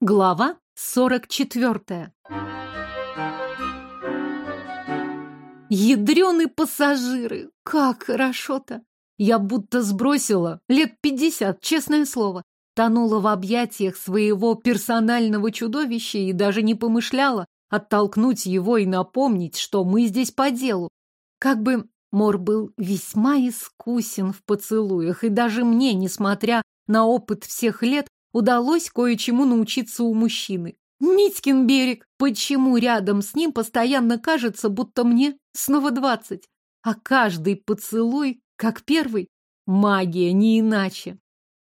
Глава сорок четвертая. Ядреные пассажиры! Как хорошо-то! Я будто сбросила лет пятьдесят, честное слово. Тонула в объятиях своего персонального чудовища и даже не помышляла оттолкнуть его и напомнить, что мы здесь по делу. Как бы Мор был весьма искусен в поцелуях, и даже мне, несмотря на опыт всех лет, удалось кое-чему научиться у мужчины. Митькин берег! Почему рядом с ним постоянно кажется, будто мне снова двадцать? А каждый поцелуй, как первый, магия, не иначе.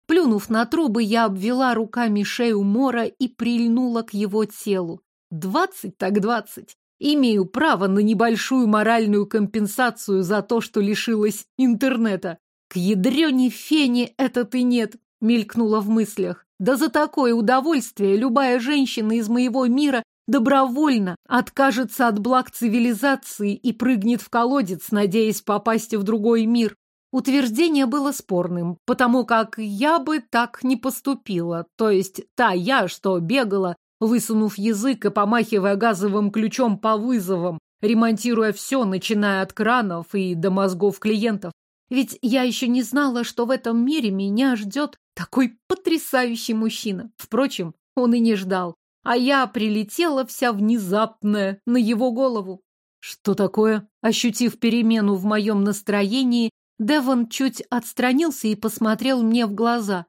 Плюнув на трубы, я обвела руками шею Мора и прильнула к его телу. Двадцать так двадцать. Имею право на небольшую моральную компенсацию за то, что лишилась интернета. К ядрене фене этот и нет, мелькнуло в мыслях. Да за такое удовольствие любая женщина из моего мира добровольно откажется от благ цивилизации и прыгнет в колодец, надеясь попасть в другой мир. Утверждение было спорным, потому как я бы так не поступила. То есть та я, что бегала, высунув язык и помахивая газовым ключом по вызовам, ремонтируя все, начиная от кранов и до мозгов клиентов. Ведь я еще не знала, что в этом мире меня ждет такой потрясающий мужчина. Впрочем, он и не ждал. А я прилетела вся внезапная на его голову. Что такое? Ощутив перемену в моем настроении, Девон чуть отстранился и посмотрел мне в глаза.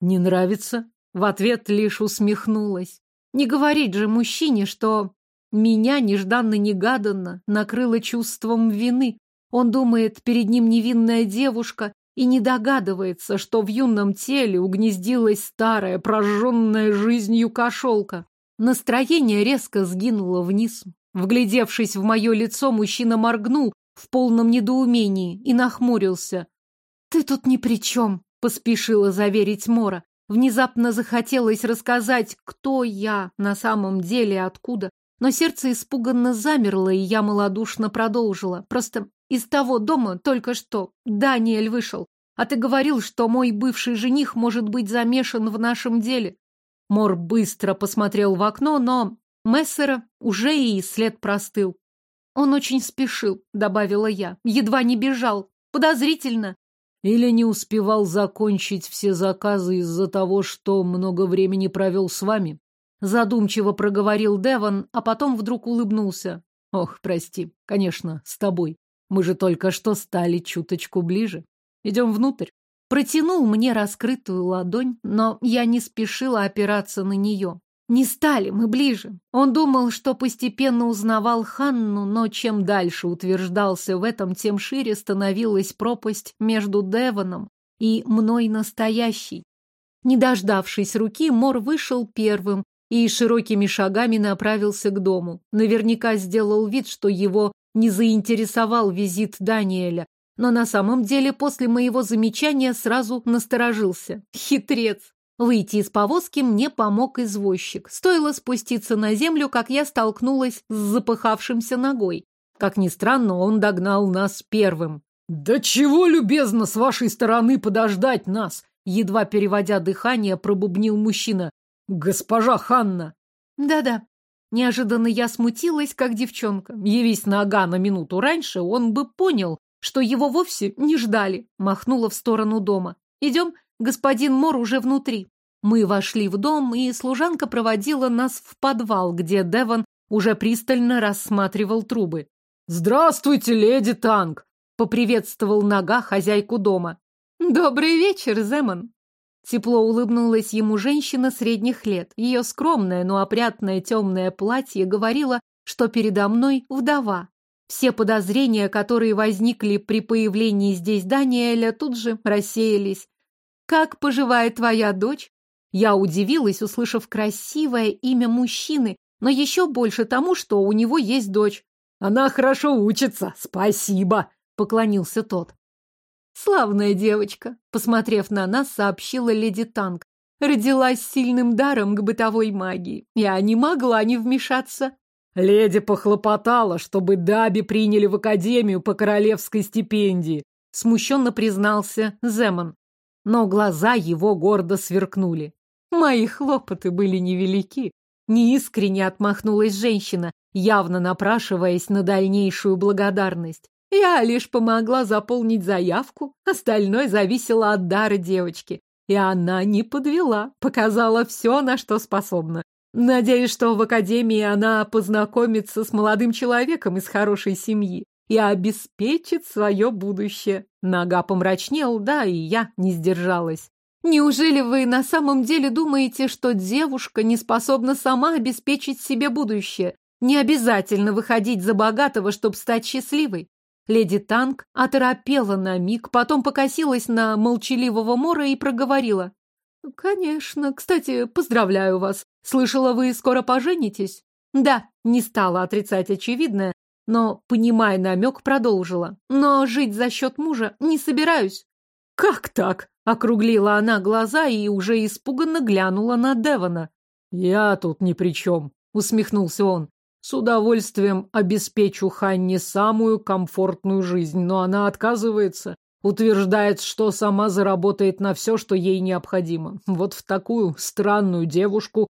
«Не нравится?» В ответ лишь усмехнулась. Не говорить же мужчине, что меня нежданно-негаданно накрыло чувством вины. Он думает, перед ним невинная девушка и не догадывается, что в юном теле угнездилась старая, прожженная жизнью кошелка. Настроение резко сгинуло вниз. Вглядевшись в мое лицо, мужчина моргнул, в полном недоумении и нахмурился. «Ты тут ни при чем», — поспешила заверить Мора. Внезапно захотелось рассказать, кто я на самом деле и откуда. Но сердце испуганно замерло, и я малодушно продолжила. Просто из того дома только что Даниэль вышел. А ты говорил, что мой бывший жених может быть замешан в нашем деле. Мор быстро посмотрел в окно, но Мессера уже и след простыл. Он очень спешил, добавила я. Едва не бежал. Подозрительно. Или не успевал закончить все заказы из-за того, что много времени провел с вами? Задумчиво проговорил Деван, а потом вдруг улыбнулся. Ох, прости, конечно, с тобой. Мы же только что стали чуточку ближе. Идем внутрь. Протянул мне раскрытую ладонь, но я не спешила опираться на нее. Не стали мы ближе. Он думал, что постепенно узнавал Ханну, но чем дальше утверждался в этом, тем шире становилась пропасть между Девоном и мной настоящей. Не дождавшись руки, Мор вышел первым и широкими шагами направился к дому. Наверняка сделал вид, что его не заинтересовал визит Даниэля, но на самом деле после моего замечания сразу насторожился. Хитрец! Выйти из повозки мне помог извозчик. Стоило спуститься на землю, как я столкнулась с запыхавшимся ногой. Как ни странно, он догнал нас первым. «Да чего любезно с вашей стороны подождать нас!» Едва переводя дыхание, пробубнил мужчина. «Госпожа Ханна!» «Да-да». Неожиданно я смутилась, как девчонка. Явись на минуту раньше, он бы понял, что его вовсе не ждали. Махнула в сторону дома. «Идем, Господин Мор уже внутри. Мы вошли в дом, и служанка проводила нас в подвал, где Деван уже пристально рассматривал трубы. «Здравствуйте, леди Танк!» — поприветствовал нога хозяйку дома. «Добрый вечер, Земан!» Тепло улыбнулась ему женщина средних лет. Ее скромное, но опрятное темное платье говорило, что передо мной вдова. Все подозрения, которые возникли при появлении здесь Даниэля, тут же рассеялись. «Как поживает твоя дочь?» Я удивилась, услышав красивое имя мужчины, но еще больше тому, что у него есть дочь. «Она хорошо учится, спасибо!» — поклонился тот. «Славная девочка», — посмотрев на нас, сообщила леди Танк. «Родилась сильным даром к бытовой магии. Я не могла не вмешаться». «Леди похлопотала, чтобы Даби приняли в академию по королевской стипендии», — смущенно признался Земан но глаза его гордо сверкнули. Мои хлопоты были невелики. Неискренне отмахнулась женщина, явно напрашиваясь на дальнейшую благодарность. Я лишь помогла заполнить заявку, остальное зависело от дара девочки. И она не подвела, показала все, на что способна. Надеюсь, что в академии она познакомится с молодым человеком из хорошей семьи и обеспечит свое будущее. Нога помрачнел, да, и я не сдержалась. Неужели вы на самом деле думаете, что девушка не способна сама обеспечить себе будущее? Не обязательно выходить за богатого, чтобы стать счастливой. Леди Танк оторопела на миг, потом покосилась на молчаливого Мора и проговорила. «Конечно. Кстати, поздравляю вас. Слышала, вы скоро поженитесь?» «Да», не стала отрицать очевидное, но, понимая намек, продолжила. «Но жить за счет мужа не собираюсь». «Как так?» Округлила она глаза и уже испуганно глянула на Девона. «Я тут ни при чем», — усмехнулся он. «С удовольствием обеспечу Ханне самую комфортную жизнь, но она отказывается, утверждает, что сама заработает на все, что ей необходимо. Вот в такую странную девушку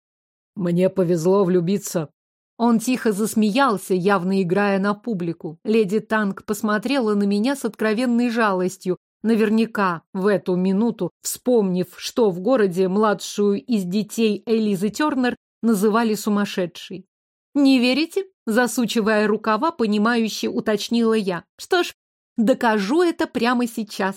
мне повезло влюбиться». Он тихо засмеялся, явно играя на публику. Леди Танк посмотрела на меня с откровенной жалостью, Наверняка в эту минуту, вспомнив, что в городе младшую из детей Элизы Тернер называли сумасшедшей. «Не верите?» – засучивая рукава, понимающе уточнила я. «Что ж, докажу это прямо сейчас».